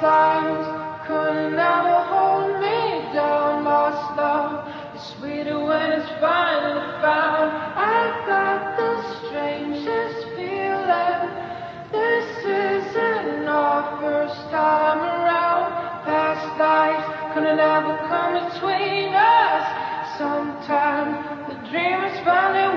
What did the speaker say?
times could never hold me down. Lost love is sweeter when it's finally found. I got the strangest feeling. This isn't our first time around. Past lives couldn't ever come between us. Sometimes the dream is finally.